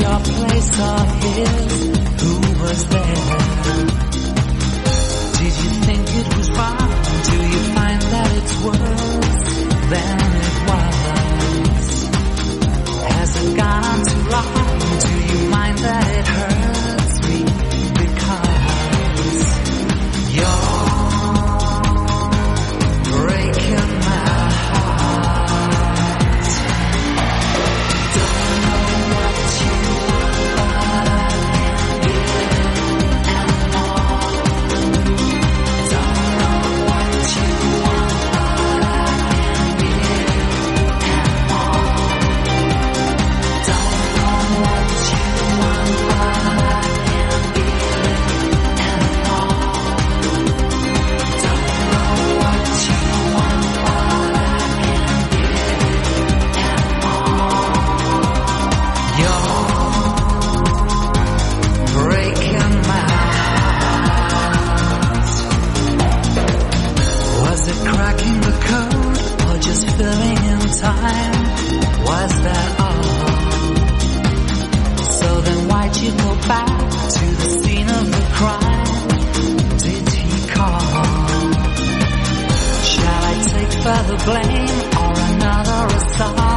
your place or his? Who was there? For the blame or another assault.